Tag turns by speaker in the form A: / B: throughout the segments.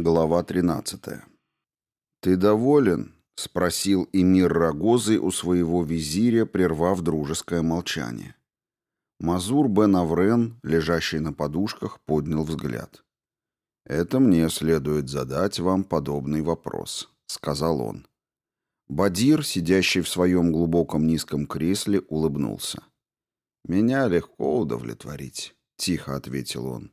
A: Глава 13. «Ты доволен?» — спросил эмир Рогозы у своего визиря, прервав дружеское молчание. Мазур бен Аврен, лежащий на подушках, поднял взгляд. «Это мне следует задать вам подобный вопрос», — сказал он. Бадир, сидящий в своем глубоком низком кресле, улыбнулся. «Меня легко удовлетворить», — тихо ответил он.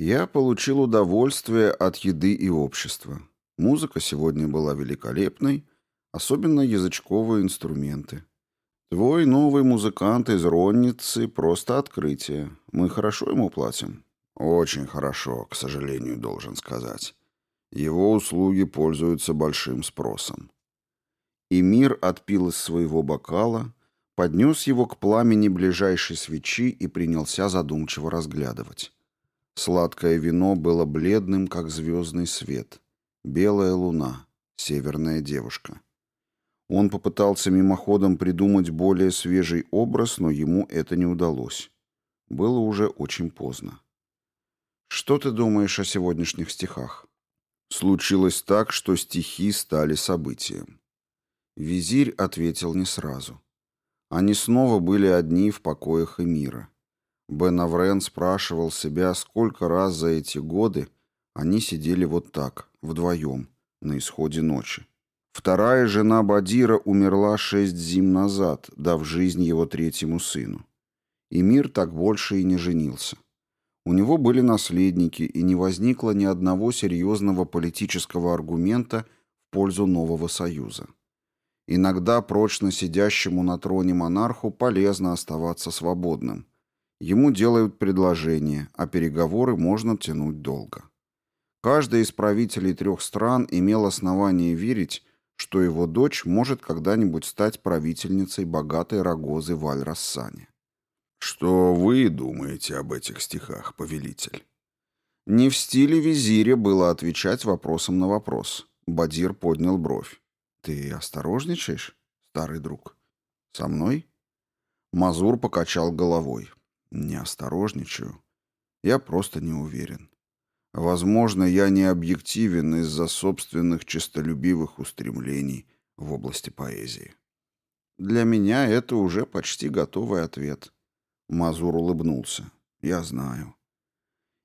A: Я получил удовольствие от еды и общества. Музыка сегодня была великолепной, особенно язычковые инструменты. Твой новый музыкант из Ронницы — просто открытие. Мы хорошо ему платим? Очень хорошо, к сожалению, должен сказать. Его услуги пользуются большим спросом. И мир отпил из своего бокала, поднес его к пламени ближайшей свечи и принялся задумчиво разглядывать. Сладкое вино было бледным, как звездный свет. Белая луна, северная девушка. Он попытался мимоходом придумать более свежий образ, но ему это не удалось. Было уже очень поздно. «Что ты думаешь о сегодняшних стихах?» Случилось так, что стихи стали событием. Визирь ответил не сразу. Они снова были одни в покоях Эмира. Бен спрашивал себя, сколько раз за эти годы они сидели вот так, вдвоем, на исходе ночи. Вторая жена Бадира умерла шесть зим назад, дав жизнь его третьему сыну. И мир так больше и не женился. У него были наследники, и не возникло ни одного серьезного политического аргумента в пользу нового союза. Иногда прочно сидящему на троне монарху полезно оставаться свободным – Ему делают предложение, а переговоры можно тянуть долго. Каждый из правителей трех стран имел основание верить, что его дочь может когда-нибудь стать правительницей богатой Рогозы в Аль-Рассане. «Что вы думаете об этих стихах, повелитель?» Не в стиле визиря было отвечать вопросом на вопрос. Бадир поднял бровь. «Ты осторожничаешь, старый друг? Со мной?» Мазур покачал головой. Не осторожничаю. Я просто не уверен. Возможно, я не объективен из-за собственных честолюбивых устремлений в области поэзии. Для меня это уже почти готовый ответ. Мазур улыбнулся. Я знаю.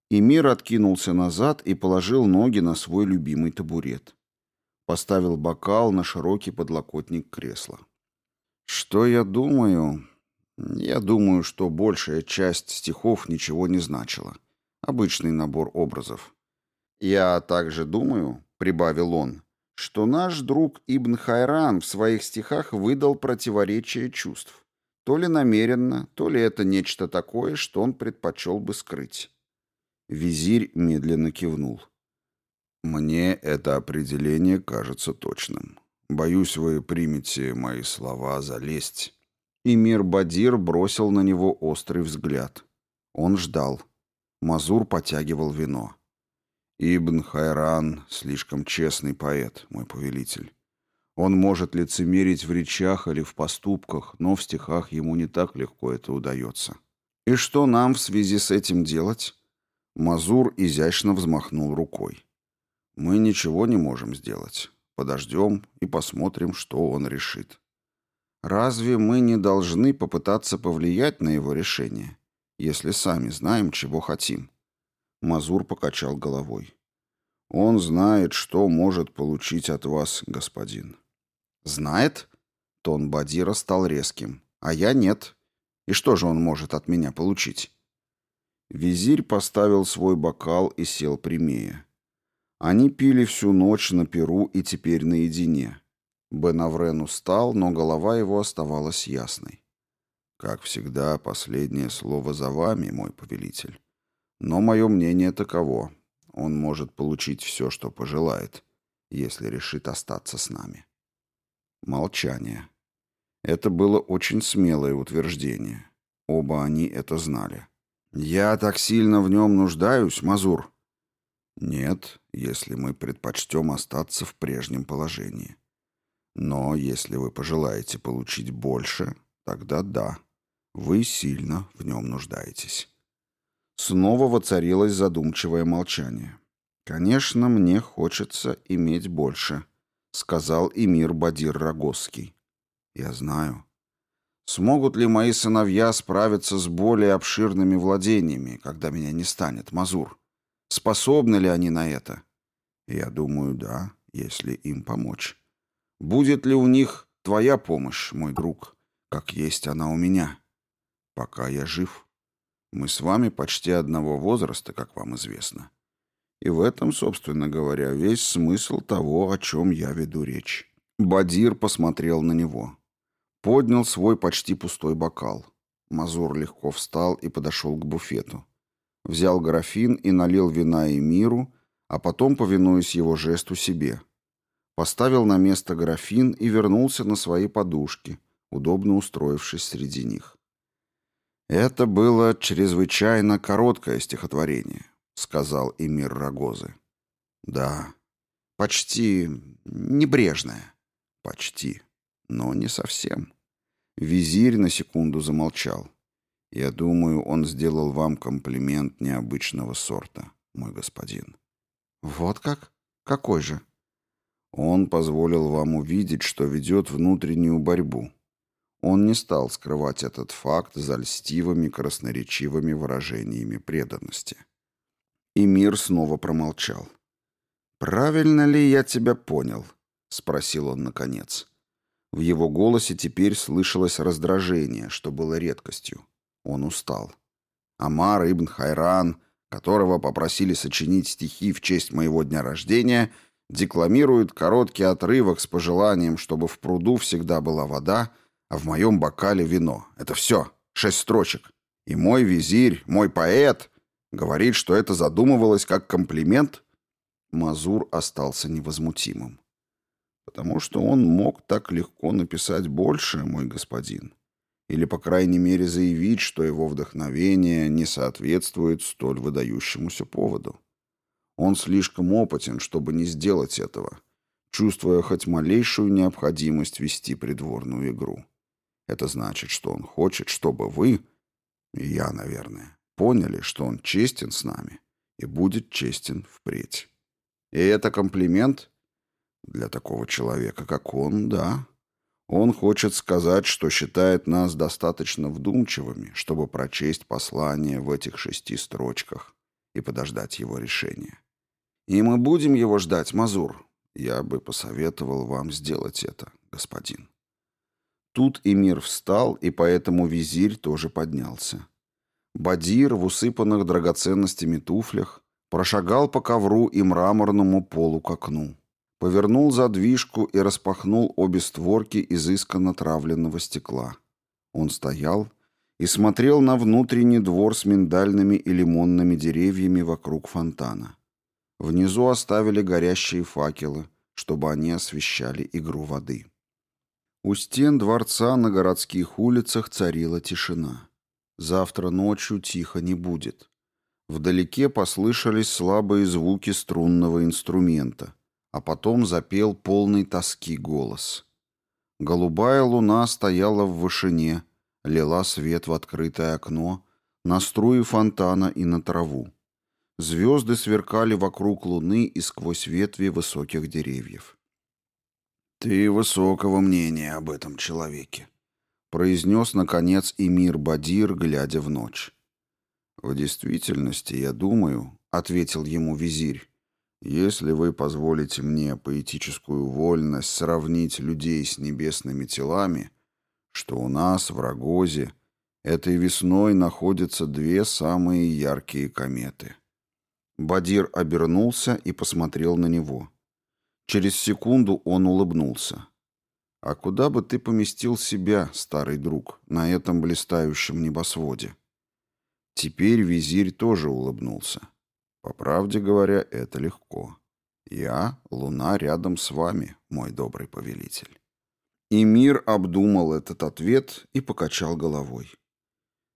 A: И мир откинулся назад и положил ноги на свой любимый табурет. Поставил бокал на широкий подлокотник кресла. Что я думаю? Я думаю, что большая часть стихов ничего не значила. Обычный набор образов. Я также думаю, прибавил он, что наш друг Ибн Хайран в своих стихах выдал противоречие чувств. То ли намеренно, то ли это нечто такое, что он предпочел бы скрыть. Визирь медленно кивнул. «Мне это определение кажется точным. Боюсь, вы примете мои слова за лесть». И Бадир бросил на него острый взгляд. Он ждал. Мазур потягивал вино. «Ибн Хайран — слишком честный поэт, мой повелитель. Он может лицемерить в речах или в поступках, но в стихах ему не так легко это удается. И что нам в связи с этим делать?» Мазур изящно взмахнул рукой. «Мы ничего не можем сделать. Подождем и посмотрим, что он решит». Разве мы не должны попытаться повлиять на его решение, если сами знаем, чего хотим? Мазур покачал головой. Он знает, что может получить от вас, господин. Знает? Тон Бадира стал резким. А я нет. И что же он может от меня получить? Визирь поставил свой бокал и сел прямее. Они пили всю ночь на перу и теперь наедине. Бенаврен устал, но голова его оставалась ясной. «Как всегда, последнее слово за вами, мой повелитель. Но мое мнение таково. Он может получить все, что пожелает, если решит остаться с нами». Молчание. Это было очень смелое утверждение. Оба они это знали. «Я так сильно в нем нуждаюсь, Мазур?» «Нет, если мы предпочтем остаться в прежнем положении». Но если вы пожелаете получить больше, тогда да, вы сильно в нем нуждаетесь. Снова воцарилось задумчивое молчание. Конечно, мне хочется иметь больше, сказал Эмир Бадир Рогосский. Я знаю. Смогут ли мои сыновья справиться с более обширными владениями, когда меня не станет, Мазур? Способны ли они на это? Я думаю, да, если им помочь. Будет ли у них твоя помощь, мой друг, как есть она у меня? Пока я жив. Мы с вами почти одного возраста, как вам известно. И в этом, собственно говоря, весь смысл того, о чем я веду речь. Бадир посмотрел на него. Поднял свой почти пустой бокал. Мазур легко встал и подошел к буфету. Взял графин и налил вина Эмиру, а потом, повинуясь его жесту, себе. Поставил на место графин и вернулся на свои подушки, удобно устроившись среди них. Это было чрезвычайно короткое стихотворение. — сказал Эмир Рогозы. «Да, почти небрежная. Почти, но не совсем». Визирь на секунду замолчал. «Я думаю, он сделал вам комплимент необычного сорта, мой господин». «Вот как? Какой же?» «Он позволил вам увидеть, что ведет внутреннюю борьбу. Он не стал скрывать этот факт за льстивыми красноречивыми выражениями преданности». И мир снова промолчал. «Правильно ли я тебя понял?» — спросил он наконец. В его голосе теперь слышалось раздражение, что было редкостью. Он устал. Амар ибн Хайран, которого попросили сочинить стихи в честь моего дня рождения, декламирует короткий отрывок с пожеланием, чтобы в пруду всегда была вода, а в моем бокале вино. Это все. Шесть строчек. И мой визирь, мой поэт Говорит, что это задумывалось как комплимент? Мазур остался невозмутимым. Потому что он мог так легко написать больше, мой господин. Или, по крайней мере, заявить, что его вдохновение не соответствует столь выдающемуся поводу. Он слишком опытен, чтобы не сделать этого, чувствуя хоть малейшую необходимость вести придворную игру. Это значит, что он хочет, чтобы вы, и я, наверное, поняли, что он честен с нами и будет честен впредь. И это комплимент для такого человека, как он, да. Он хочет сказать, что считает нас достаточно вдумчивыми, чтобы прочесть послание в этих шести строчках и подождать его решения. И мы будем его ждать, Мазур. Я бы посоветовал вам сделать это, господин. Тут Эмир встал, и поэтому визирь тоже поднялся. Бадир в усыпанных драгоценностями туфлях прошагал по ковру и мраморному полу к окну. Повернул задвижку и распахнул обе створки изысканно травленного стекла. Он стоял и смотрел на внутренний двор с миндальными и лимонными деревьями вокруг фонтана. Внизу оставили горящие факелы, чтобы они освещали игру воды. У стен дворца на городских улицах царила тишина. Завтра ночью тихо не будет. Вдалеке послышались слабые звуки струнного инструмента, а потом запел полный тоски голос. Голубая луна стояла в вышине, лила свет в открытое окно, на струи фонтана и на траву. Звезды сверкали вокруг луны и сквозь ветви высоких деревьев. «Ты высокого мнения об этом человеке», произнес, наконец, Эмир Бадир, глядя в ночь. «В действительности, я думаю», — ответил ему визирь, «если вы позволите мне поэтическую вольность сравнить людей с небесными телами, что у нас в Рогозе этой весной находятся две самые яркие кометы». Бадир обернулся и посмотрел на него. Через секунду он улыбнулся. А куда бы ты поместил себя, старый друг, на этом блистающем небосводе? Теперь визирь тоже улыбнулся. По правде говоря, это легко. Я — луна рядом с вами, мой добрый повелитель. И мир обдумал этот ответ и покачал головой.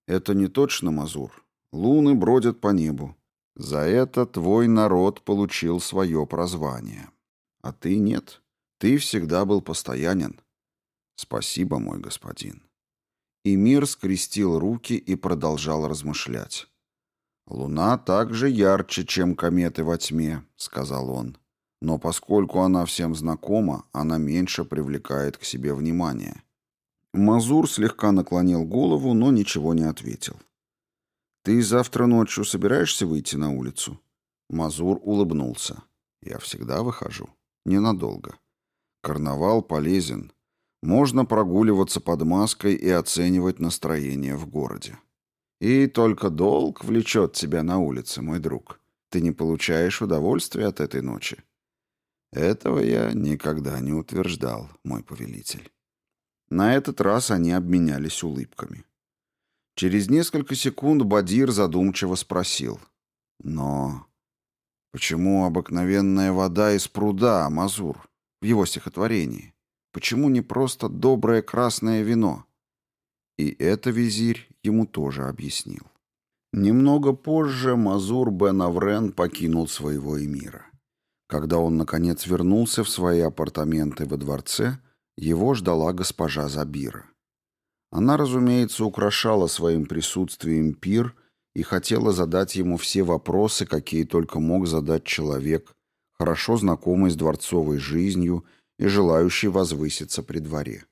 A: Это не точно, Мазур. Луны бродят по небу. За это твой народ получил свое прозвание. А ты нет. Ты всегда был постоянен. Спасибо, мой господин. И мир скрестил руки и продолжал размышлять. «Луна также ярче, чем кометы во тьме», — сказал он. «Но поскольку она всем знакома, она меньше привлекает к себе внимание». Мазур слегка наклонил голову, но ничего не ответил. «Ты завтра ночью собираешься выйти на улицу?» Мазур улыбнулся. «Я всегда выхожу. Ненадолго. Карнавал полезен. Можно прогуливаться под маской и оценивать настроение в городе. И только долг влечет тебя на улице, мой друг. Ты не получаешь удовольствия от этой ночи. Этого я никогда не утверждал, мой повелитель. На этот раз они обменялись улыбками. Через несколько секунд Бадир задумчиво спросил. «Но почему обыкновенная вода из пруда, Мазур, в его стихотворении? Почему не просто доброе красное вино?» И это визирь ему тоже объяснил. Немного позже Мазур бен Аврен покинул своего эмира. Когда он, наконец, вернулся в свои апартаменты во дворце, его ждала госпожа Забира. Она, разумеется, украшала своим присутствием пир и хотела задать ему все вопросы, какие только мог задать человек, хорошо знакомый с дворцовой жизнью и желающий возвыситься при дворе.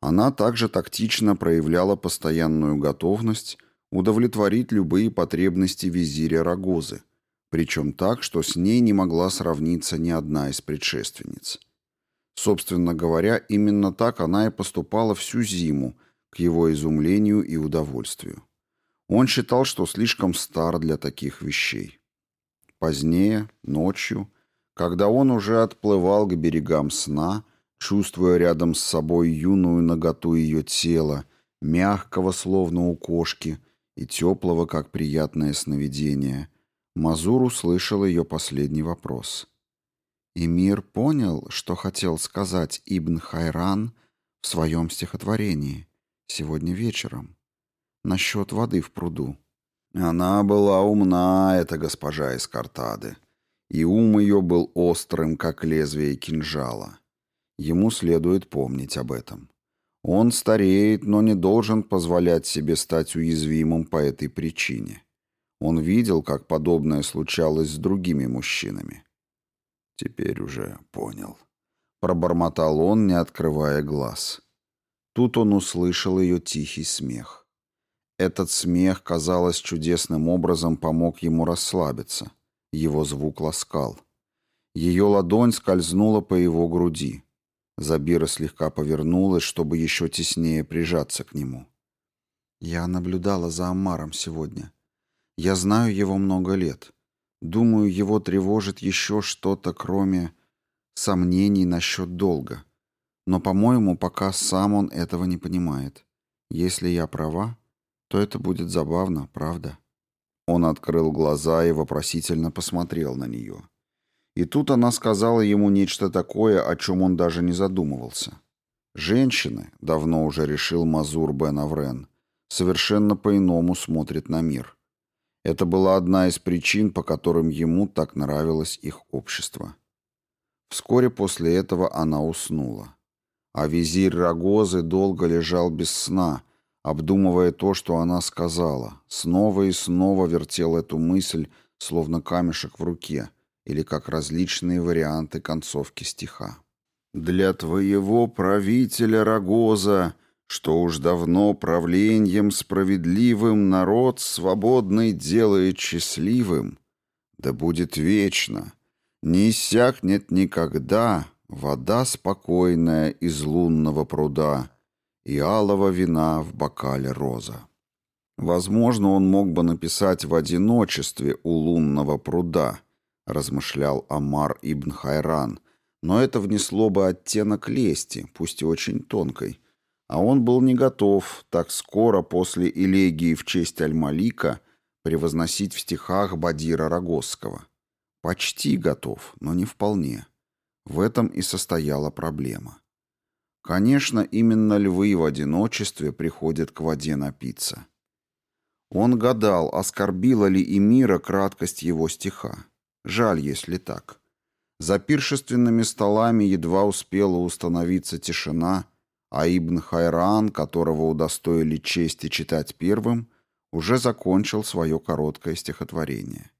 A: Она также тактично проявляла постоянную готовность удовлетворить любые потребности визиря Рогозы, причем так, что с ней не могла сравниться ни одна из предшественниц. Собственно говоря, именно так она и поступала всю зиму, к его изумлению и удовольствию. Он считал, что слишком стар для таких вещей. Позднее, ночью, когда он уже отплывал к берегам сна, чувствуя рядом с собой юную наготу ее тела, мягкого, словно у кошки, и теплого, как приятное сновидение, Мазур услышал ее последний вопрос. И мир понял, что хотел сказать Ибн Хайран в своем стихотворении сегодня вечером насчет воды в пруду. Она была умна, эта госпожа из Картады, и ум ее был острым, как лезвие кинжала. Ему следует помнить об этом. Он стареет, но не должен позволять себе стать уязвимым по этой причине. Он видел, как подобное случалось с другими мужчинами. Теперь уже понял. Пробормотал он, не открывая глаз. Тут он услышал ее тихий смех. Этот смех, казалось, чудесным образом помог ему расслабиться. Его звук ласкал. Ее ладонь скользнула по его груди. Забира слегка повернулась, чтобы еще теснее прижаться к нему. «Я наблюдала за Амаром сегодня. Я знаю его много лет. Думаю, его тревожит еще что-то, кроме сомнений насчет долга. Но, по-моему, пока сам он этого не понимает. Если я права, то это будет забавно, правда?» Он открыл глаза и вопросительно посмотрел на нее. И тут она сказала ему нечто такое, о чем он даже не задумывался. Женщины, давно уже решил Мазур бен Аврен, совершенно по-иному смотрят на мир. Это была одна из причин, по которым ему так нравилось их общество. Вскоре после этого она уснула. А визирь Рогозы долго лежал без сна, обдумывая то, что она сказала, снова и снова вертел эту мысль, словно камешек в руке, или как различные варианты концовки стиха. «Для твоего правителя Рогоза, что уж давно правлением справедливым народ свободный делает счастливым, да будет вечно, не иссякнет никогда вода спокойная из лунного пруда и алого вина в бокале роза». Возможно, он мог бы написать в одиночестве у лунного пруда, — размышлял Амар ибн Хайран, но это внесло бы оттенок лести, пусть и очень тонкой. А он был не готов так скоро после элегии в честь Аль-Малика превозносить в стихах Бадира Рогосского. Почти готов, но не вполне. В этом и состояла проблема. Конечно, именно львы в одиночестве приходят к воде напиться. Он гадал, оскорбила ли Эмира краткость его стиха. Жаль, если так. За пиршественными столами едва успела установиться тишина, а Ибн Хайран, которого удостоили чести читать первым, уже закончил свое короткое стихотворение.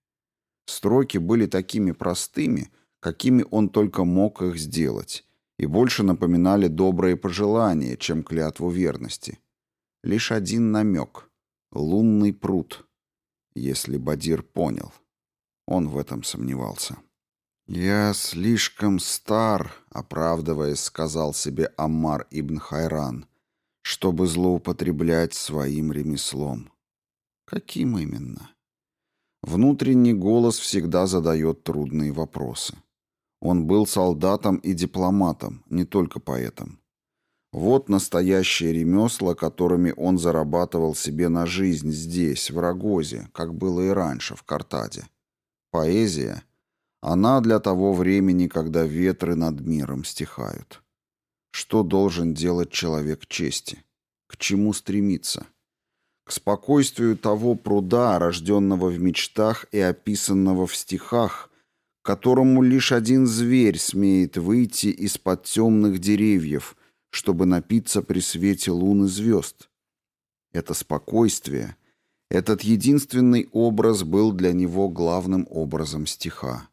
A: Строки были такими простыми, какими он только мог их сделать, и больше напоминали добрые пожелания, чем клятву верности. Лишь один намек — лунный пруд, если Бадир понял. Он в этом сомневался. «Я слишком стар», — оправдываясь, сказал себе Аммар ибн Хайран, «чтобы злоупотреблять своим ремеслом». Каким именно? Внутренний голос всегда задает трудные вопросы. Он был солдатом и дипломатом, не только поэтом. Вот настоящие ремесла, которыми он зарабатывал себе на жизнь здесь, в Рогозе, как было и раньше, в Картаде. Поэзия — она для того времени, когда ветры над миром стихают. Что должен делать человек чести? К чему стремиться? К спокойствию того пруда, рожденного в мечтах и описанного в стихах, которому лишь один зверь смеет выйти из-под темных деревьев, чтобы напиться при свете лун и звезд. Это спокойствие, этот единственный образ был для него главным образом стиха.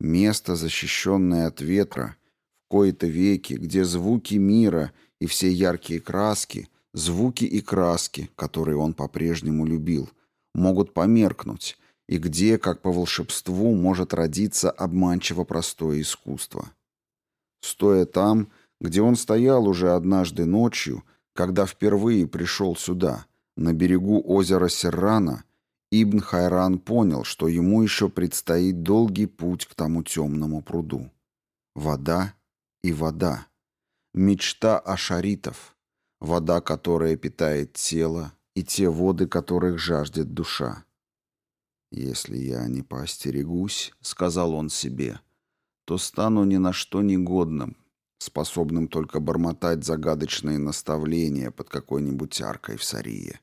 A: Место, защищенное от ветра, в кои-то веки, где звуки мира и все яркие краски, звуки и краски, которые он по-прежнему любил, могут померкнуть, и где, как по волшебству, может родиться обманчиво простое искусство. Стоя там, где он стоял уже однажды ночью, когда впервые пришел сюда, на берегу озера Серрана, Ибн Хайран понял, что ему еще предстоит долгий путь к тому темному пруду. Вода и вода. Мечта ашаритов. Вода, которая питает тело, и те воды, которых жаждет душа. «Если я не поостерегусь», — сказал он себе, — «то стану ни на что негодным, способным только бормотать загадочные наставления под какой-нибудь аркой в Сарие».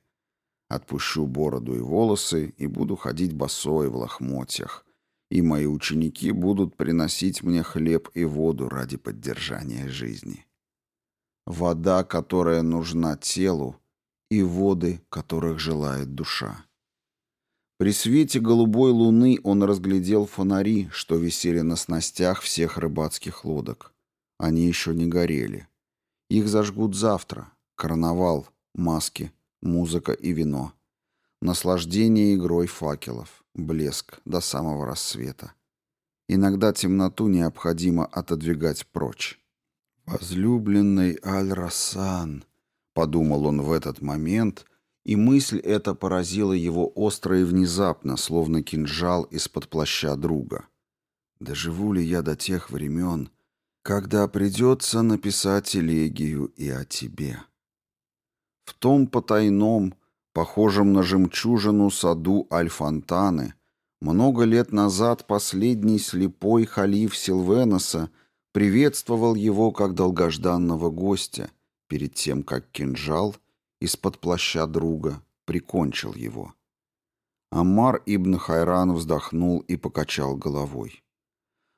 A: Отпущу бороду и волосы и буду ходить босой в лохмотьях. И мои ученики будут приносить мне хлеб и воду ради поддержания жизни. Вода, которая нужна телу, и воды, которых желает душа. При свете голубой луны он разглядел фонари, что висели на снастях всех рыбацких лодок. Они еще не горели. Их зажгут завтра. Карнавал, маски, музыка и вино. Наслаждение игрой факелов, блеск до самого рассвета. Иногда темноту необходимо отодвигать прочь. «Возлюбленный Аль-Рассан», — подумал он в этот момент, и мысль эта поразила его остро и внезапно, словно кинжал из-под плаща друга. «Доживу ли я до тех времен, когда придется написать элегию и о тебе?» В том потайном, похожем на жемчужину саду Альфонтаны, много лет назад последний слепой халиф Силвеноса приветствовал его как долгожданного гостя, перед тем, как кинжал из-под плаща друга прикончил его. Аммар ибн Хайран вздохнул и покачал головой.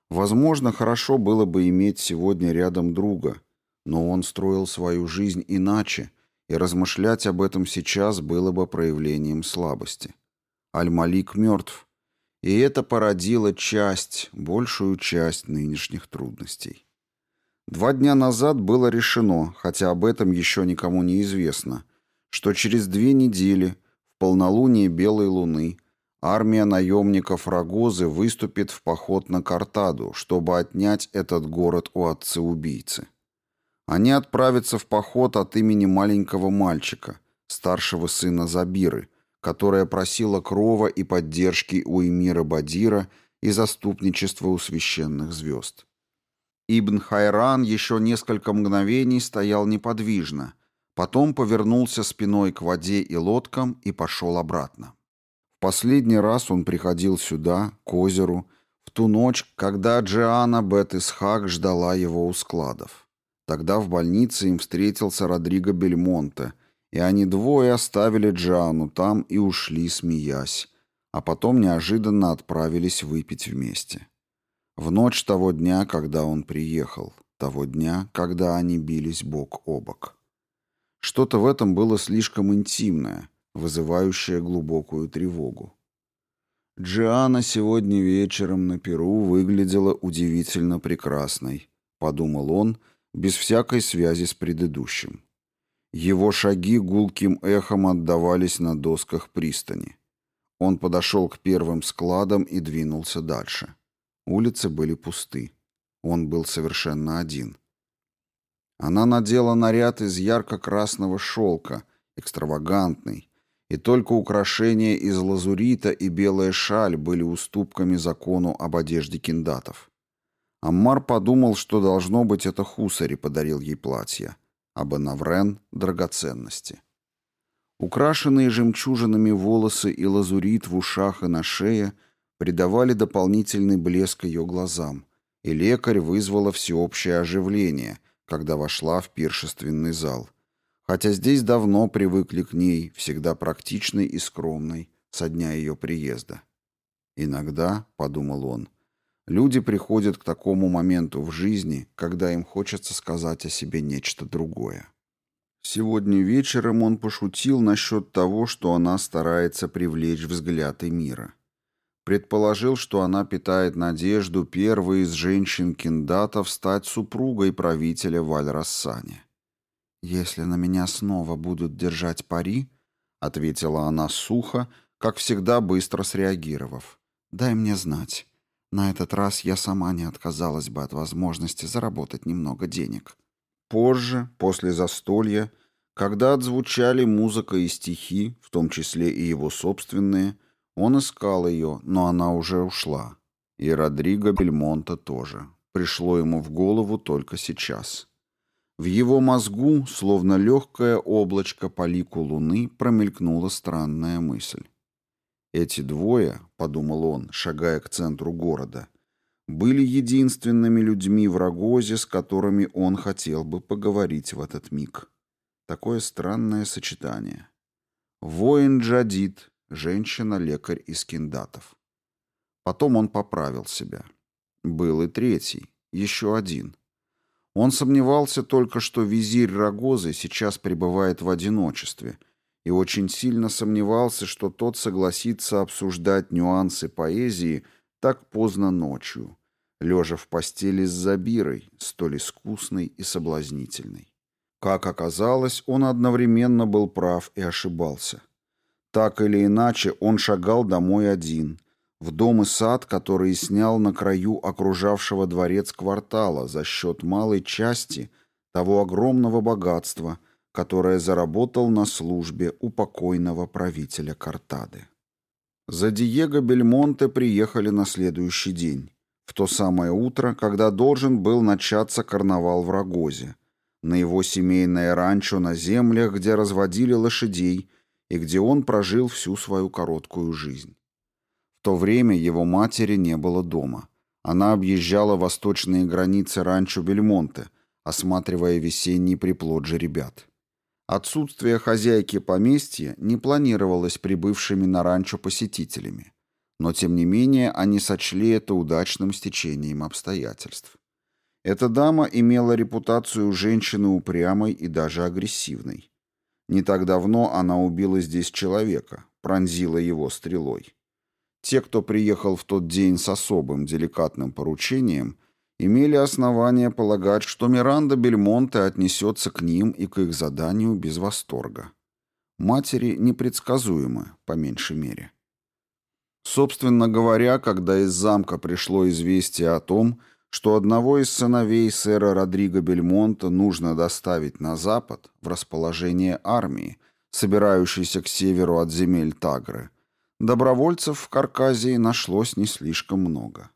A: Возможно, хорошо было бы иметь сегодня рядом друга, но он строил свою жизнь иначе, и размышлять об этом сейчас было бы проявлением слабости. Аль-Малик мертв, и это породило часть, большую часть нынешних трудностей. Два дня назад было решено, хотя об этом еще никому не известно, что через две недели, в полнолуние Белой Луны, армия наемников Рогозы выступит в поход на Картаду, чтобы отнять этот город у отца-убийцы. Они отправятся в поход от имени маленького мальчика, старшего сына Забиры, которая просила крова и поддержки у эмира Бадира и заступничества у священных звезд. Ибн Хайран еще несколько мгновений стоял неподвижно, потом повернулся спиной к воде и лодкам и пошел обратно. В последний раз он приходил сюда, к озеру, в ту ночь, когда Джиана Бет-Исхак ждала его у складов. Тогда в больнице им встретился Родриго Бельмонте, и они двое оставили Джану там и ушли, смеясь, а потом неожиданно отправились выпить вместе. В ночь того дня, когда он приехал, того дня, когда они бились бок о бок. Что-то в этом было слишком интимное, вызывающая глубокую тревогу. «Джиана сегодня вечером на Перу выглядела удивительно прекрасной», — подумал он, без всякой связи с предыдущим. Его шаги гулким эхом отдавались на досках пристани. Он подошел к первым складам и двинулся дальше. Улицы были пусты. Он был совершенно один. Она надела наряд из ярко-красного шелка, экстравагантный, и только украшения из лазурита и белая шаль были уступками закону об одежде киндатов. Аммар подумал, что должно быть это Хусари подарил ей платье, а Бенаврен — драгоценности. Украшенные жемчужинами волосы и лазурит в ушах и на шее придавали дополнительный блеск ее глазам, и лекарь вызвала всеобщее оживление, когда вошла в пиршественный зал — хотя здесь давно привыкли к ней, всегда практичной и скромной, со дня ее приезда. «Иногда», — подумал он, — «люди приходят к такому моменту в жизни, когда им хочется сказать о себе нечто другое». Сегодня вечером он пошутил насчет того, что она старается привлечь взгляд мира. Предположил, что она питает надежду первой из женщин-киндатов стать супругой правителя Вальрассани. «Если на меня снова будут держать пари», — ответила она сухо, как всегда быстро среагировав, — «дай мне знать. На этот раз я сама не отказалась бы от возможности заработать немного денег». Позже, после застолья, когда отзвучали музыка и стихи, в том числе и его собственные, он искал ее, но она уже ушла. И Родриго Бельмонта тоже. Пришло ему в голову только сейчас. В его мозгу, словно легкое облачко по лику луны, промелькнула странная мысль. «Эти двое», — подумал он, шагая к центру города, были единственными людьми в Рогозе, с которыми он хотел бы поговорить в этот миг. Такое странное сочетание. Воин Джадид, женщина-лекарь из киндатов. Потом он поправил себя. Был и третий, еще один — он сомневался только, что визирь Рогозы сейчас пребывает в одиночестве, и очень сильно сомневался, что тот согласится обсуждать нюансы поэзии так поздно ночью, лежа в постели с Забирой, столь искусной и соблазнительной. Как оказалось, он одновременно был прав и ошибался. Так или иначе, он шагал домой один, в дом и сад, который снял на краю окружавшего дворец квартала за счет малой части того огромного богатства, которое заработал на службе у покойного правителя Картады. За Диего Бельмонте приехали на следующий день, в то самое утро, когда должен был начаться карнавал в Рогозе, на его семейное ранчо на землях, где разводили лошадей и где он прожил всю свою короткую жизнь то время его матери не было дома. Она объезжала восточные границы ранчо Бельмонте, осматривая весенний приплод же ребят. Отсутствие хозяйки поместья не планировалось прибывшими на ранчо посетителями, но тем не менее они сочли это удачным стечением обстоятельств. Эта дама имела репутацию женщины упрямой и даже агрессивной. Не так давно она убила здесь человека, пронзила его стрелой. Те, кто приехал в тот день с особым деликатным поручением, имели основания полагать, что Миранда Бельмонте отнесется к ним и к их заданию без восторга. Матери непредсказуемы, по меньшей мере. Собственно говоря, когда из замка пришло известие о том, что одного из сыновей сэра Родриго Бельмонта нужно доставить на запад, в расположение армии, собирающейся к северу от земель Тагры, Добровольцев в Карказии нашлось не слишком много.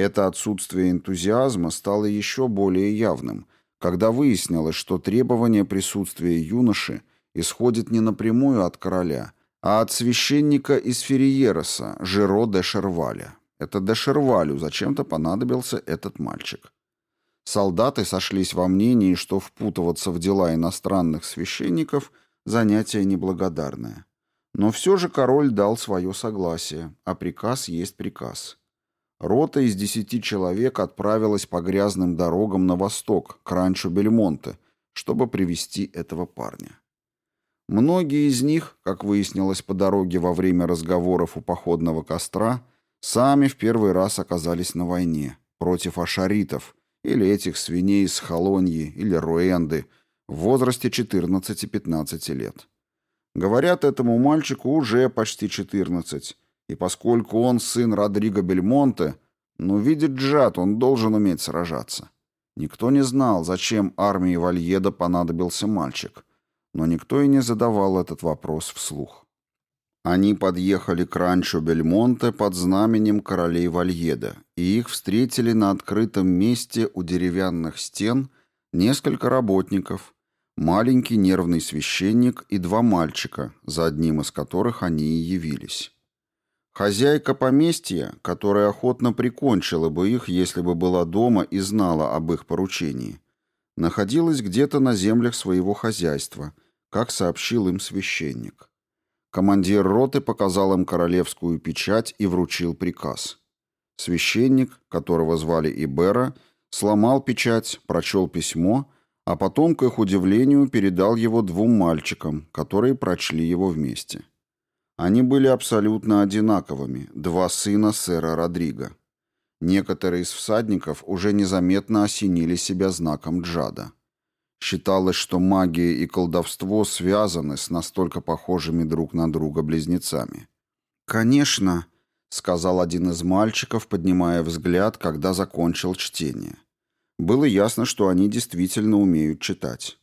A: Это отсутствие энтузиазма стало еще более явным, когда выяснилось, что требование присутствия юноши исходит не напрямую от короля, а от священника из Ферриероса, Жиро де Шерваля. Это де Шервалю зачем-то понадобился этот мальчик. Солдаты сошлись во мнении, что впутываться в дела иностранных священников – занятие неблагодарное. Но все же король дал свое согласие, а приказ есть приказ. Рота из десяти человек отправилась по грязным дорогам на восток, к ранчо Бельмонте, чтобы привести этого парня. Многие из них, как выяснилось по дороге во время разговоров у походного костра, сами в первый раз оказались на войне против ашаритов или этих свиней из Холоньи или Руэнды в возрасте 14-15 лет. Говорят, этому мальчику уже почти 14, и поскольку он сын Родриго Бельмонте, но видит джад, он должен уметь сражаться. Никто не знал, зачем армии Вальеда понадобился мальчик, но никто и не задавал этот вопрос вслух. Они подъехали к ранчо Бельмонте под знаменем королей Вальеда, и их встретили на открытом месте у деревянных стен несколько работников, маленький нервный священник и два мальчика, за одним из которых они и явились. Хозяйка поместья, которая охотно прикончила бы их, если бы была дома и знала об их поручении, находилась где-то на землях своего хозяйства, как сообщил им священник. Командир роты показал им королевскую печать и вручил приказ. Священник, которого звали Ибера, сломал печать, прочел письмо, а потом, к их удивлению, передал его двум мальчикам, которые прочли его вместе. Они были абсолютно одинаковыми, два сына сэра Родриго. Некоторые из всадников уже незаметно осенили себя знаком Джада. Считалось, что магия и колдовство связаны с настолько похожими друг на друга близнецами. «Конечно», — сказал один из мальчиков, поднимая взгляд, когда закончил чтение. Было ясно, что они действительно умеют читать.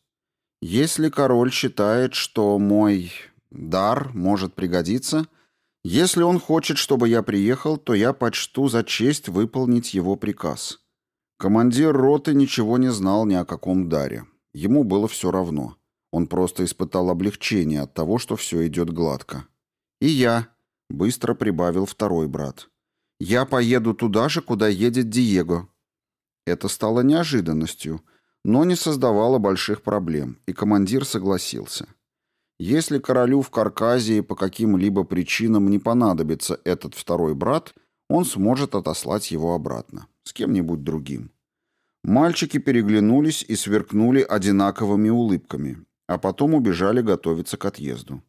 A: «Если король считает, что мой Дар может пригодиться. Если он хочет, чтобы я приехал, то я почту за честь выполнить его приказ. Командир роты ничего не знал ни о каком даре. Ему было все равно. Он просто испытал облегчение от того, что все идет гладко. «И я», — быстро прибавил второй брат. «Я поеду туда же, куда едет Диего». Это стало неожиданностью, но не создавало больших проблем, и командир согласился. Если королю в Карказии по каким-либо причинам не понадобится этот второй брат, он сможет отослать его обратно, с кем-нибудь другим. Мальчики переглянулись и сверкнули одинаковыми улыбками, а потом убежали готовиться к отъезду.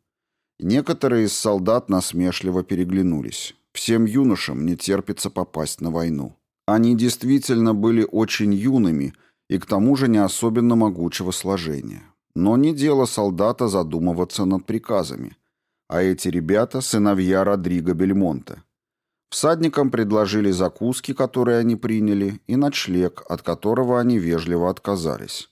A: Некоторые из солдат насмешливо переглянулись. Всем юношам не терпится попасть на войну. Они действительно были очень юными и к тому же не особенно могучего сложения. Но не дело солдата задумываться над приказами. А эти ребята — сыновья Родриго Бельмонте. Всадникам предложили закуски, которые они приняли, и ночлег, от которого они вежливо отказались.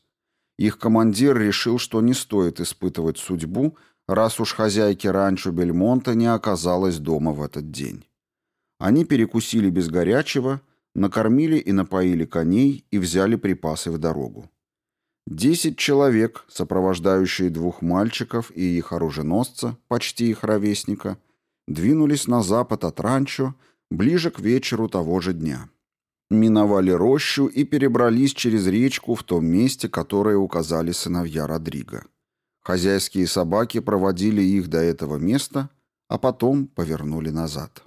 A: Их командир решил, что не стоит испытывать судьбу, раз уж хозяйки ранчо Бельмонта не оказалась дома в этот день. Они перекусили без горячего, накормили и напоили коней и взяли припасы в дорогу. Десять человек, сопровождающие двух мальчиков и их оруженосца, почти их ровесника, двинулись на запад от ранчо ближе к вечеру того же дня. Миновали рощу и перебрались через речку в том месте, которое указали сыновья Родриго. Хозяйские собаки проводили их до этого места, а потом повернули назад.